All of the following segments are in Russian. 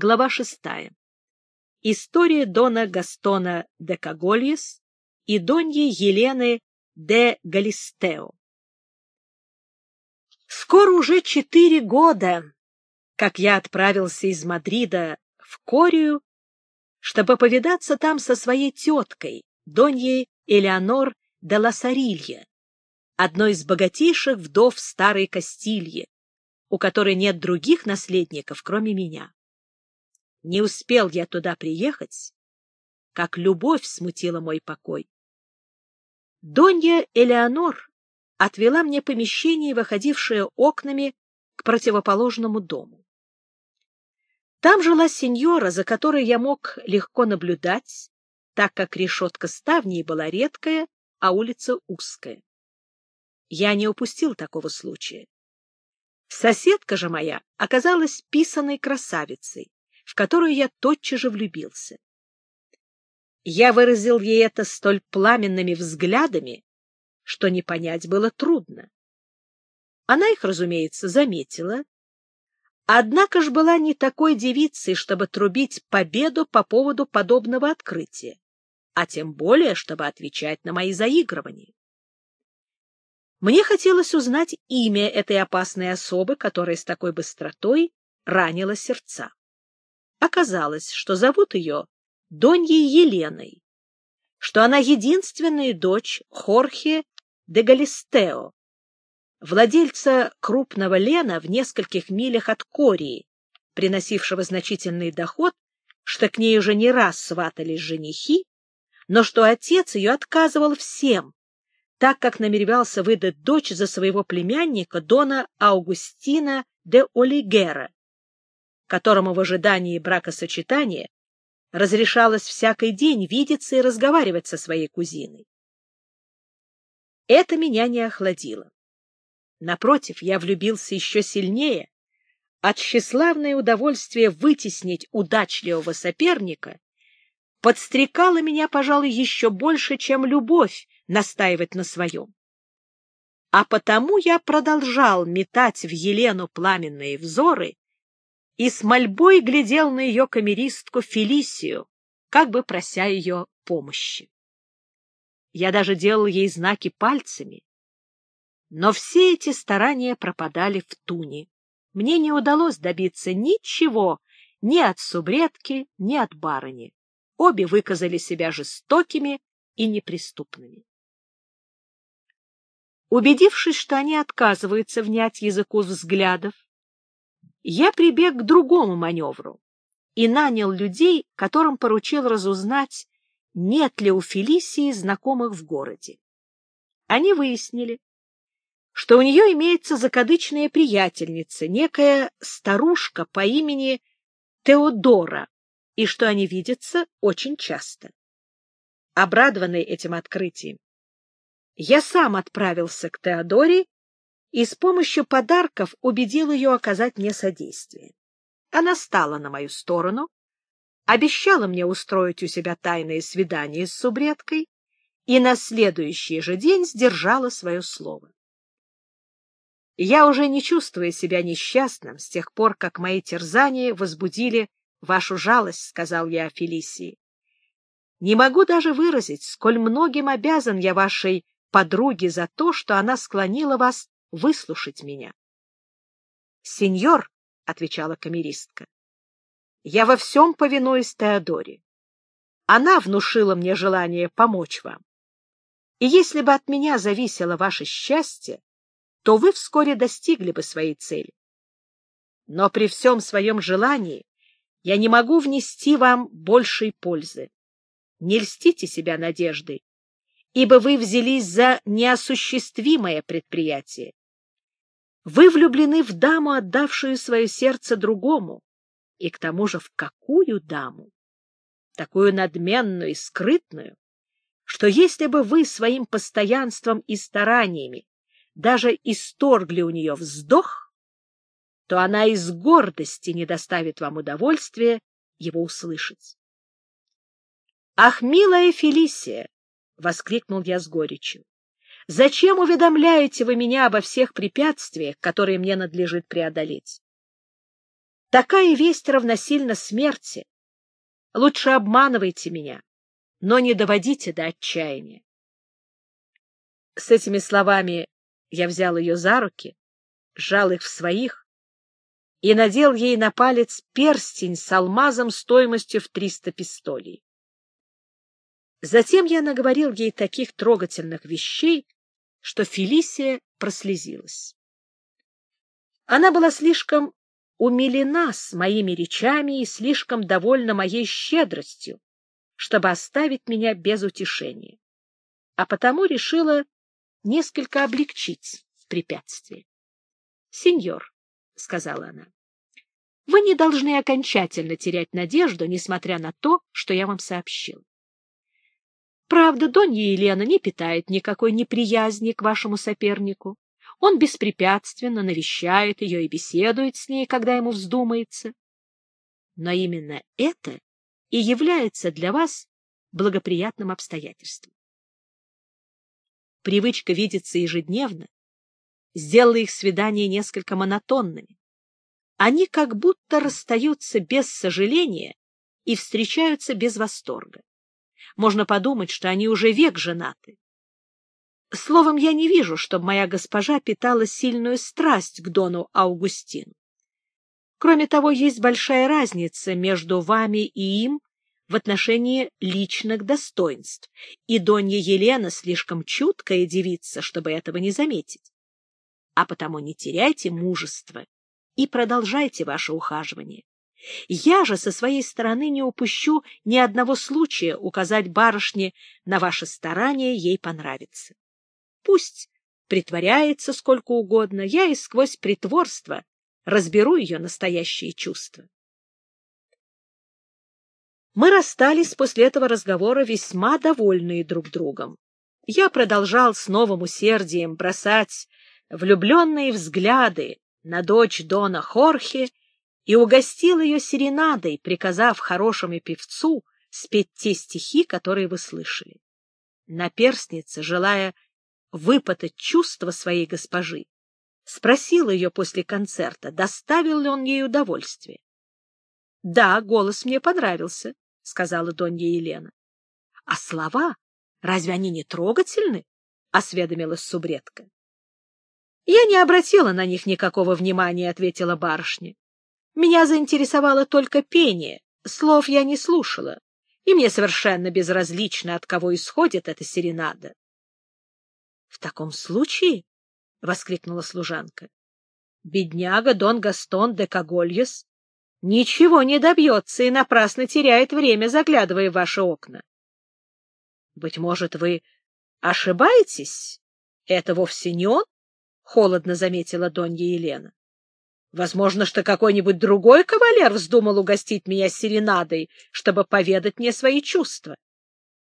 Глава шестая. История Дона Гастона де Кагольес и Доньи Елены де Галистео. Скоро уже четыре года, как я отправился из Мадрида в Корию, чтобы повидаться там со своей теткой, Доньей Элеонор де Ласарилья, одной из богатейших вдов старой Кастильи, у которой нет других наследников, кроме меня. Не успел я туда приехать, как любовь смутила мой покой. Донья Элеонор отвела мне помещение, выходившее окнами к противоположному дому. Там жила сеньора, за которой я мог легко наблюдать, так как решетка ставней была редкая, а улица узкая. Я не упустил такого случая. Соседка же моя оказалась писаной красавицей, в которую я тотчас же влюбился. Я выразил ей это столь пламенными взглядами, что не понять было трудно. Она их, разумеется, заметила, однако ж была не такой девицей, чтобы трубить победу по поводу подобного открытия, а тем более, чтобы отвечать на мои заигрывания. Мне хотелось узнать имя этой опасной особы, которая с такой быстротой ранила сердца. Оказалось, что зовут ее Доньей Еленой, что она единственная дочь Хорхе де Галистео, владельца крупного лена в нескольких милях от Кории, приносившего значительный доход, что к ней уже не раз сватались женихи, но что отец ее отказывал всем, так как намеревался выдать дочь за своего племянника Дона Аугустина де Олигера, которому в ожидании бракосочетания разрешалось всякий день видеться и разговаривать со своей кузиной. Это меня не охладило. Напротив, я влюбился еще сильнее от тщеславное удовольствие вытеснить удачливого соперника подстрекало меня, пожалуй, еще больше, чем любовь настаивать на своем. А потому я продолжал метать в Елену пламенные взоры и с мольбой глядел на ее камеристку Фелисию, как бы прося ее помощи. Я даже делал ей знаки пальцами. Но все эти старания пропадали в туне. Мне не удалось добиться ничего ни от субредки, ни от барыни. Обе выказали себя жестокими и неприступными. Убедившись, что они отказываются внять языку взглядов, я прибег к другому маневру и нанял людей, которым поручил разузнать, нет ли у Фелисии знакомых в городе. Они выяснили, что у нее имеется закадычная приятельница, некая старушка по имени Теодора, и что они видятся очень часто. Обрадованный этим открытием, я сам отправился к Теодоре и с помощью подарков убедил ее оказать мне содействие. Она стала на мою сторону, обещала мне устроить у себя тайное свидание с субредкой и на следующий же день сдержала свое слово. Я уже не чувствую себя несчастным с тех пор, как мои терзания возбудили вашу жалость, — сказал я Фелисии. Не могу даже выразить, сколь многим обязан я вашей подруге за то, что она склонила вас выслушать меня. — Сеньор, — отвечала камеристка, — я во всем повинуюсь Теодоре. Она внушила мне желание помочь вам. И если бы от меня зависело ваше счастье, то вы вскоре достигли бы своей цели. Но при всем своем желании я не могу внести вам большей пользы. Не льстите себя надеждой, ибо вы взялись за неосуществимое предприятие. Вы влюблены в даму, отдавшую свое сердце другому, и к тому же в какую даму? Такую надменную и скрытную, что если бы вы своим постоянством и стараниями даже исторгли у нее вздох, то она из гордости не доставит вам удовольствия его услышать. «Ах, милая Фелисия!» — воскликнул я с горечью. Зачем уведомляете вы меня обо всех препятствиях, которые мне надлежит преодолеть? Такая весть равносильна смерти. Лучше обманывайте меня, но не доводите до отчаяния. С этими словами я взял ее за руки, сжал их в своих и надел ей на палец перстень с алмазом стоимостью в триста пистолей. Затем я наговорил ей таких трогательных вещей, что Фелисия прослезилась. Она была слишком умилена с моими речами и слишком довольна моей щедростью, чтобы оставить меня без утешения, а потому решила несколько облегчить препятствие. — Сеньор, — сказала она, — вы не должны окончательно терять надежду, несмотря на то, что я вам сообщил. Правда, Донья Елена не питает никакой неприязни к вашему сопернику. Он беспрепятственно навещает ее и беседует с ней, когда ему вздумается. Но именно это и является для вас благоприятным обстоятельством. Привычка видеться ежедневно сделала их свидания несколько монотонными. Они как будто расстаются без сожаления и встречаются без восторга. Можно подумать, что они уже век женаты. Словом, я не вижу, чтобы моя госпожа питала сильную страсть к Дону Аугустину. Кроме того, есть большая разница между вами и им в отношении личных достоинств, и Донья Елена слишком чуткая девица, чтобы этого не заметить. А потому не теряйте мужества и продолжайте ваше ухаживание. Я же со своей стороны не упущу ни одного случая указать барышне на ваше старание ей понравится. Пусть притворяется сколько угодно, я и сквозь притворство разберу ее настоящие чувства. Мы расстались после этого разговора весьма довольные друг другом. Я продолжал с новым усердием бросать влюбленные взгляды на дочь Дона Хорхе и угостил ее серенадой, приказав хорошему певцу спеть те стихи, которые вы слышали. Наперстница, желая выпытать чувства своей госпожи, спросила ее после концерта, доставил ли он ей удовольствие. — Да, голос мне понравился, — сказала Донья Елена. — А слова, разве они не трогательны? — осведомилась субредка. — Я не обратила на них никакого внимания, — ответила барышня. Меня заинтересовало только пение, слов я не слушала, и мне совершенно безразлично, от кого исходит эта серенада. — В таком случае, — воскликнула служанка, — бедняга Дон Гастон де Кагольес ничего не добьется и напрасно теряет время, заглядывая в ваши окна. — Быть может, вы ошибаетесь? Это вовсе не он? — холодно заметила Донья Елена. Возможно, что какой-нибудь другой кавалер вздумал угостить меня серенадой, чтобы поведать мне свои чувства.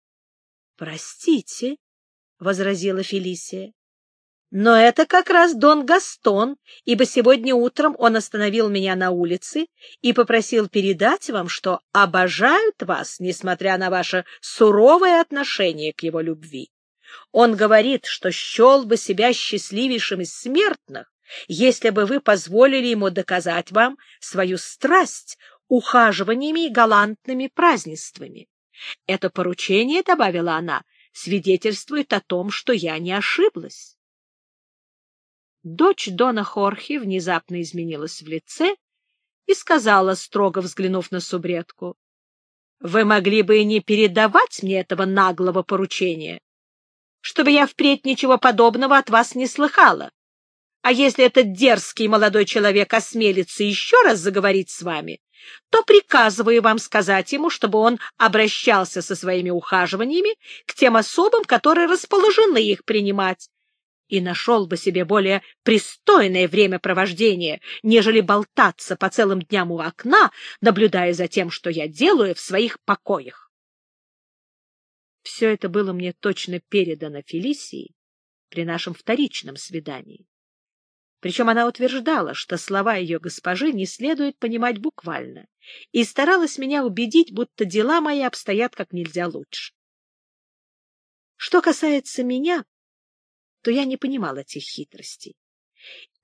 — Простите, — возразила Фелисия, — но это как раз Дон Гастон, ибо сегодня утром он остановил меня на улице и попросил передать вам, что обожают вас, несмотря на ваше суровое отношение к его любви. Он говорит, что счел бы себя счастливейшим из смертных, если бы вы позволили ему доказать вам свою страсть ухаживаниями и галантными празднествами. Это поручение, — добавила она, — свидетельствует о том, что я не ошиблась. Дочь Дона Хорхи внезапно изменилась в лице и сказала, строго взглянув на субредку, — Вы могли бы и не передавать мне этого наглого поручения, чтобы я впредь ничего подобного от вас не слыхала. А если этот дерзкий молодой человек осмелится еще раз заговорить с вами, то приказываю вам сказать ему, чтобы он обращался со своими ухаживаниями к тем особам, которые расположены их принимать, и нашел бы себе более пристойное времяпровождение, нежели болтаться по целым дням у окна, наблюдая за тем, что я делаю в своих покоях. Все это было мне точно передано Фелисии при нашем вторичном свидании. Причем она утверждала, что слова ее госпожи не следует понимать буквально, и старалась меня убедить, будто дела мои обстоят как нельзя лучше. Что касается меня, то я не понимала этих хитростей.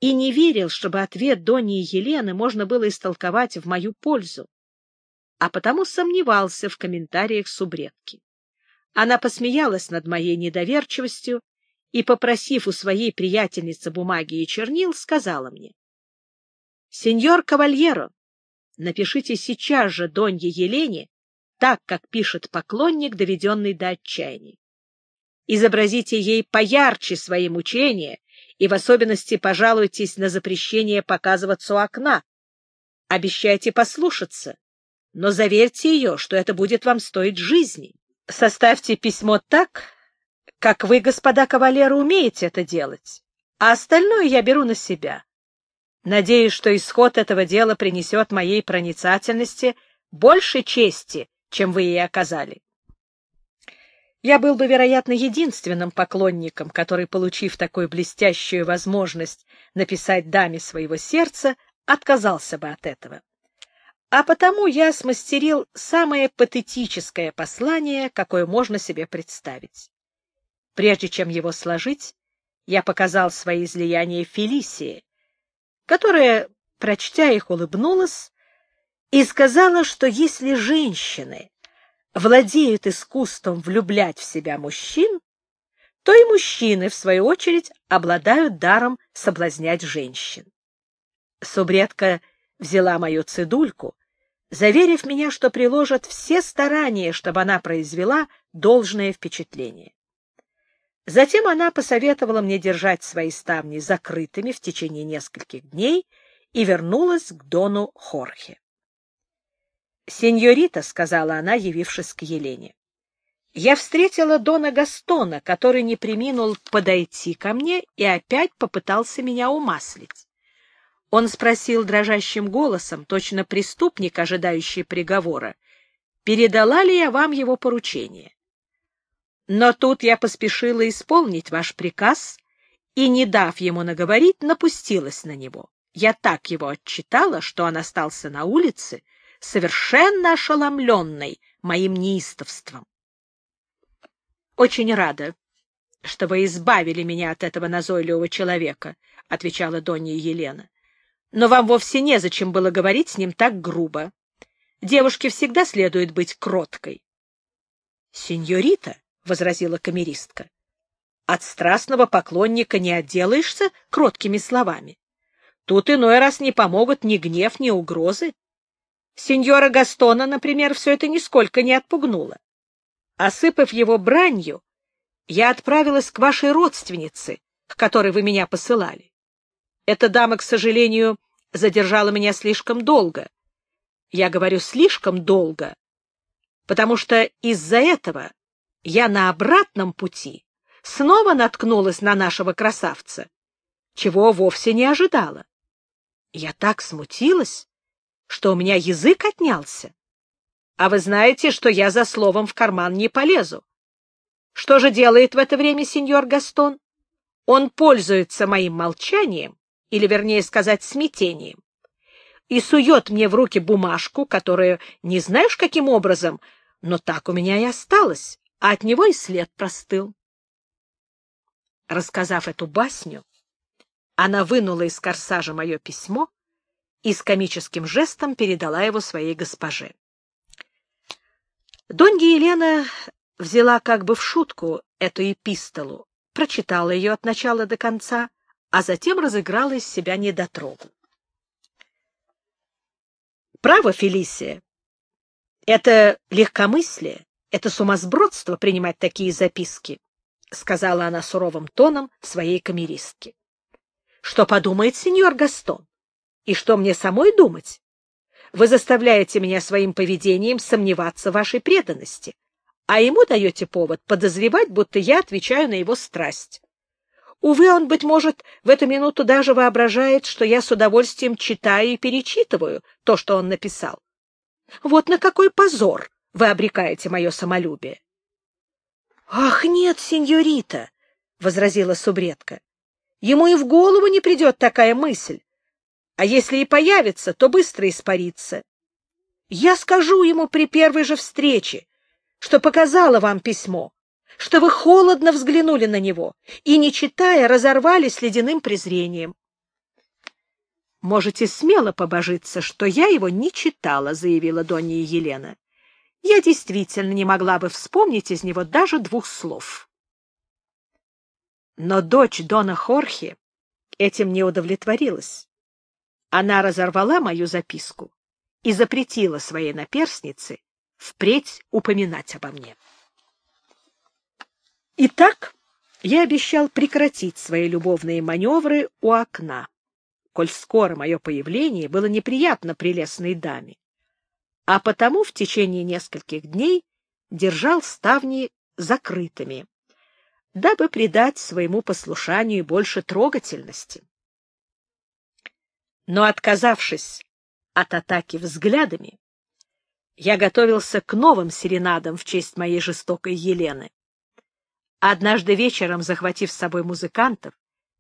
и не верил, чтобы ответ Дони и Елены можно было истолковать в мою пользу, а потому сомневался в комментариях субредки. Она посмеялась над моей недоверчивостью и, попросив у своей приятельницы бумаги и чернил, сказала мне, «Сеньор Кавальеро, напишите сейчас же Донье Елене так, как пишет поклонник, доведенный до отчаяния. Изобразите ей поярче свои мучения и в особенности пожалуйтесь на запрещение показываться у окна. Обещайте послушаться, но заверьте ее, что это будет вам стоить жизни. Составьте письмо так, как вы, господа кавалеры, умеете это делать, а остальное я беру на себя. Надеюсь, что исход этого дела принесет моей проницательности больше чести, чем вы ей оказали. Я был бы, вероятно, единственным поклонником, который, получив такую блестящую возможность написать даме своего сердца, отказался бы от этого. А потому я смастерил самое патетическое послание, какое можно себе представить. Прежде чем его сложить, я показал свои излияния Фелисии, которая, прочтя их, улыбнулась и сказала, что если женщины владеют искусством влюблять в себя мужчин, то и мужчины, в свою очередь, обладают даром соблазнять женщин. Субредка взяла мою цедульку, заверив меня, что приложат все старания, чтобы она произвела должное впечатление. Затем она посоветовала мне держать свои ставни закрытыми в течение нескольких дней и вернулась к Дону Хорхе. «Сеньорита», — сказала она, явившись к Елене, — «я встретила Дона Гастона, который не приминул подойти ко мне и опять попытался меня умаслить. Он спросил дрожащим голосом, точно преступник, ожидающий приговора, передала ли я вам его поручение. Но тут я поспешила исполнить ваш приказ и, не дав ему наговорить, напустилась на него. Я так его отчитала, что он остался на улице, совершенно ошеломленный моим неистовством. — Очень рада, что вы избавили меня от этого назойливого человека, — отвечала Донья Елена. — Но вам вовсе незачем было говорить с ним так грубо. Девушке всегда следует быть кроткой. — Сеньорита, — возразила камеристка, — от страстного поклонника не отделаешься кроткими словами. Тут иной раз не помогут ни гнев, ни угрозы. Сеньора Гастона, например, все это нисколько не отпугнуло. Осыпав его бранью, я отправилась к вашей родственнице, к которой вы меня посылали. Эта дама, к сожалению, задержала меня слишком долго. Я говорю «слишком долго», потому что из-за этого я на обратном пути снова наткнулась на нашего красавца, чего вовсе не ожидала. Я так смутилась, что у меня язык отнялся. А вы знаете, что я за словом в карман не полезу. Что же делает в это время сеньор Гастон? Он пользуется моим молчанием, или, вернее сказать, смятением, и сует мне в руки бумажку, которая, не знаешь каким образом, но так у меня и осталась, а от него и след простыл. Рассказав эту басню, она вынула из корсажа мое письмо и с комическим жестом передала его своей госпоже. Донья Елена взяла как бы в шутку эту эпистолу, прочитала ее от начала до конца, а затем разыграла из себя недотрогу. Право, Фелисия, это легкомыслие, это сумасбродство принимать такие записки, — сказала она суровым тоном своей камеристке. — Что подумает сеньор Гастон? И что мне самой думать? Вы заставляете меня своим поведением сомневаться в вашей преданности, а ему даете повод подозревать, будто я отвечаю на его страсть. Увы, он, быть может, в эту минуту даже воображает, что я с удовольствием читаю и перечитываю то, что он написал. Вот на какой позор вы обрекаете мое самолюбие. — Ах, нет, сеньорита, — возразила субредка, — ему и в голову не придет такая мысль а если и появится, то быстро испарится. Я скажу ему при первой же встрече, что показала вам письмо, что вы холодно взглянули на него и, не читая, разорвали с ледяным презрением. «Можете смело побожиться, что я его не читала», — заявила Донья Елена. «Я действительно не могла бы вспомнить из него даже двух слов». Но дочь Дона Хорхе этим не удовлетворилась. Она разорвала мою записку и запретила своей наперснице впредь упоминать обо мне. Итак, я обещал прекратить свои любовные маневры у окна, коль скоро мое появление было неприятно прелестной даме, а потому в течение нескольких дней держал ставни закрытыми, дабы придать своему послушанию больше трогательности. Но, отказавшись от атаки взглядами, я готовился к новым серенадам в честь моей жестокой Елены. Однажды вечером, захватив с собой музыкантов,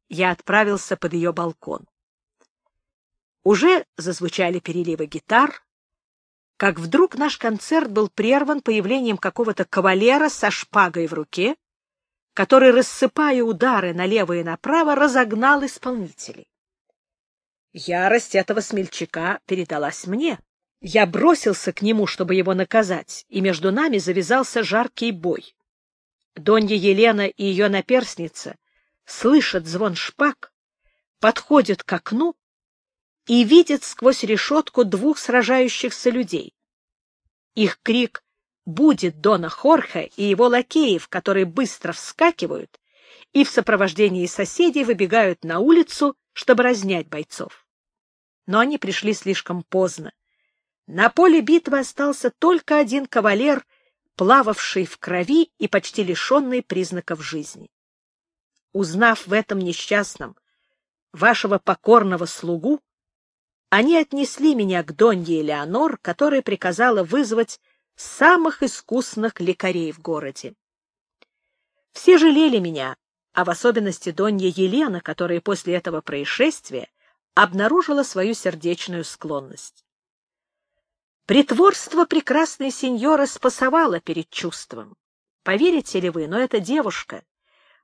я отправился под ее балкон. Уже зазвучали переливы гитар, как вдруг наш концерт был прерван появлением какого-то кавалера со шпагой в руке, который, рассыпая удары налево и направо, разогнал исполнителей. Ярость этого смельчака передалась мне. Я бросился к нему, чтобы его наказать, и между нами завязался жаркий бой. Донья Елена и ее наперсница слышат звон шпаг, подходят к окну и видят сквозь решетку двух сражающихся людей. Их крик будет Дона Хорхе и его лакеев, которые быстро вскакивают и в сопровождении соседей выбегают на улицу, чтобы разнять бойцов. Но они пришли слишком поздно. На поле битвы остался только один кавалер, плававший в крови и почти лишенный признаков жизни. Узнав в этом несчастном вашего покорного слугу, они отнесли меня к Донье Элеонор, которая приказала вызвать самых искусных лекарей в городе. Все жалели меня, а в особенности Донья Елена, которая после этого происшествия обнаружила свою сердечную склонность. Притворство прекрасной сеньоры спасовало перед чувством. Поверите ли вы, но эта девушка,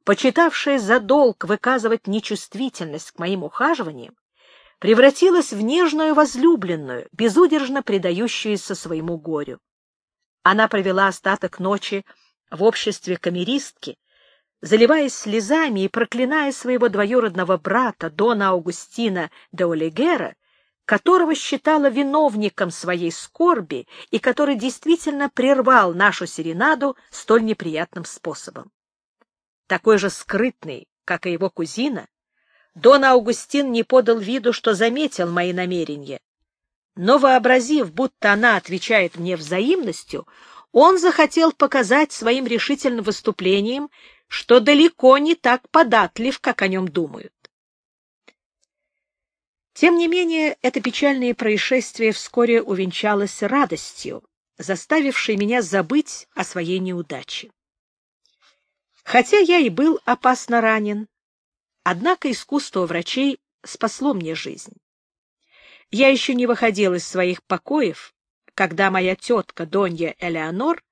почитавшая за долг выказывать нечувствительность к моим ухаживаниям, превратилась в нежную возлюбленную, безудержно предающуюся своему горю. Она провела остаток ночи в обществе камеристки, заливаясь слезами и проклиная своего двоюродного брата, Дона Аугустина де Олигера, которого считала виновником своей скорби и который действительно прервал нашу серенаду столь неприятным способом. Такой же скрытный, как и его кузина, Дон Аугустин не подал виду, что заметил мои намерения, но, вообразив, будто она отвечает мне взаимностью, он захотел показать своим решительным выступлением, что далеко не так податлив, как о нем думают. Тем не менее, это печальное происшествие вскоре увенчалось радостью, заставившей меня забыть о своей неудаче. Хотя я и был опасно ранен, однако искусство врачей спасло мне жизнь. Я еще не выходил из своих покоев, когда моя тетка Донья Элеонор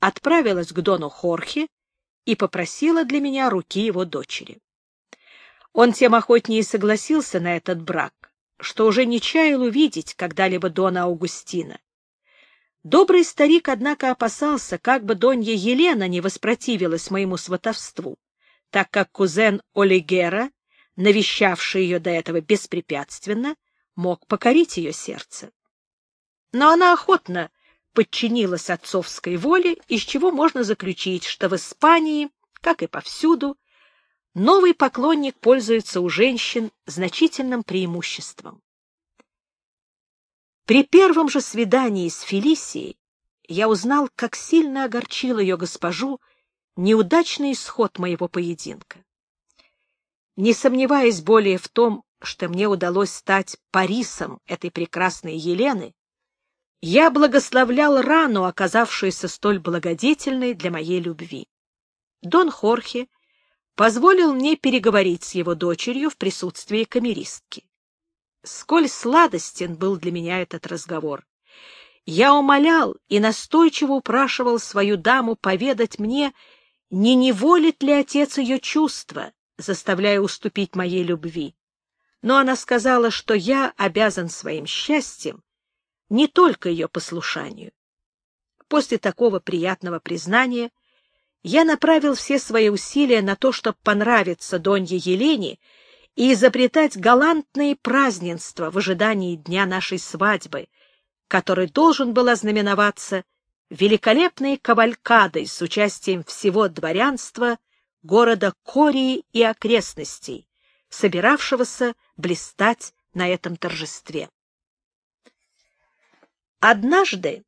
отправилась к Дону Хорхе и попросила для меня руки его дочери. Он тем охотнее согласился на этот брак, что уже не чаял увидеть когда-либо Дона Аугустина. Добрый старик, однако, опасался, как бы Донья Елена не воспротивилась моему сватовству, так как кузен Олигера, навещавший ее до этого беспрепятственно, мог покорить ее сердце. Но она охотно подчинилась отцовской воле, из чего можно заключить, что в Испании, как и повсюду, новый поклонник пользуется у женщин значительным преимуществом. При первом же свидании с Фелисией я узнал, как сильно огорчил ее госпожу неудачный исход моего поединка. Не сомневаясь более в том, что мне удалось стать Парисом этой прекрасной Елены, я благословлял рану, оказавшуюся столь благодетельной для моей любви. Дон Хорхе позволил мне переговорить с его дочерью в присутствии камеристки. Сколь сладостен был для меня этот разговор! Я умолял и настойчиво упрашивал свою даму поведать мне, не неволит ли отец ее чувства, заставляя уступить моей любви. но она сказала, что я обязан своим счастьем не только ее послушанию. После такого приятного признания я направил все свои усилия на то, чтобы понравиться Донье Елене и изобретать галантные празднества в ожидании дня нашей свадьбы, который должен был ознаменоваться великолепной кавалькадой с участием всего дворянства города Кории и окрестностей, собиравшегося блистать на этом торжестве. Однажды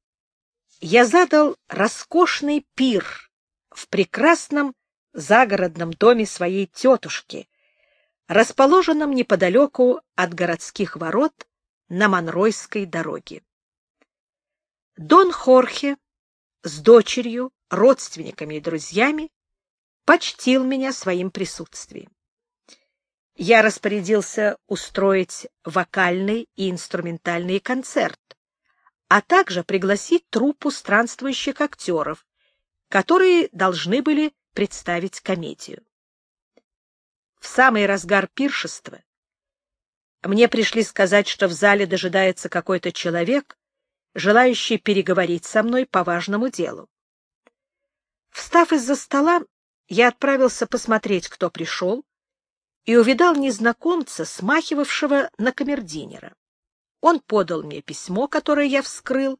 я задал роскошный пир в прекрасном загородном доме своей тетушки, расположенном неподалеку от городских ворот на Монройской дороге. Дон Хорхе с дочерью, родственниками и друзьями почтил меня своим присутствием. Я распорядился устроить вокальный и инструментальный концерт, а также пригласить труппу странствующих актеров, которые должны были представить комедию. В самый разгар пиршества мне пришли сказать, что в зале дожидается какой-то человек, желающий переговорить со мной по важному делу. Встав из-за стола, я отправился посмотреть, кто пришел, и увидал незнакомца, смахивавшего на камердинера. Он подал мне письмо, которое я вскрыл,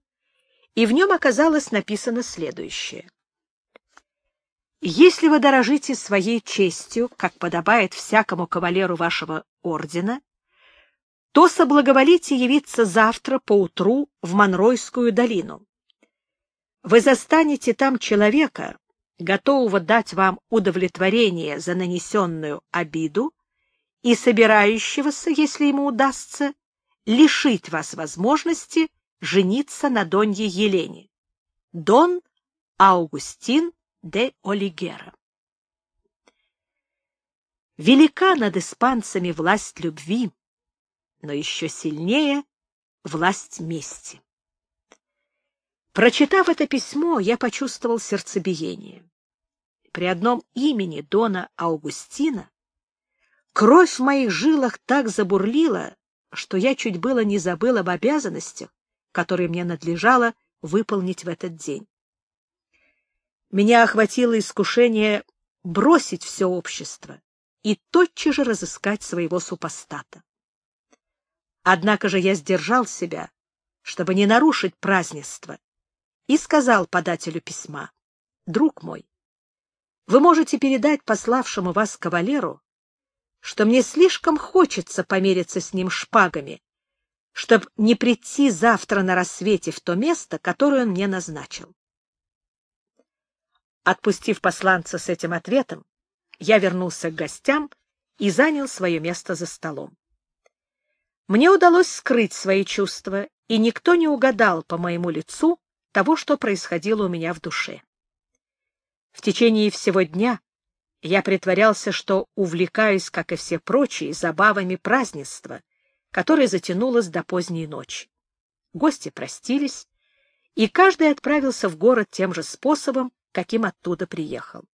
и в нем оказалось написано следующее. «Если вы дорожите своей честью, как подобает всякому кавалеру вашего ордена, то соблаговолите явиться завтра поутру в Монройскую долину. Вы застанете там человека, готового дать вам удовлетворение за нанесенную обиду и собирающегося, если ему удастся, лишить вас возможности жениться на Донье Елене. Дон Аугустин де Олигера. Велика над испанцами власть любви, но еще сильнее власть мести. Прочитав это письмо, я почувствовал сердцебиение. При одном имени Дона Аугустина кровь в моих жилах так забурлила, что я чуть было не забыл об обязанностях, которые мне надлежало выполнить в этот день. Меня охватило искушение бросить все общество и тотчас же разыскать своего супостата. Однако же я сдержал себя, чтобы не нарушить празднество, и сказал подателю письма, «Друг мой, вы можете передать пославшему вас кавалеру, что мне слишком хочется помериться с ним шпагами, чтобы не прийти завтра на рассвете в то место, которое он мне назначил». Отпустив посланца с этим ответом, я вернулся к гостям и занял свое место за столом. Мне удалось скрыть свои чувства, и никто не угадал по моему лицу, того, что происходило у меня в душе. В течение всего дня я притворялся, что увлекаюсь, как и все прочие, забавами празднества, которое затянулось до поздней ночи. Гости простились, и каждый отправился в город тем же способом, каким оттуда приехал.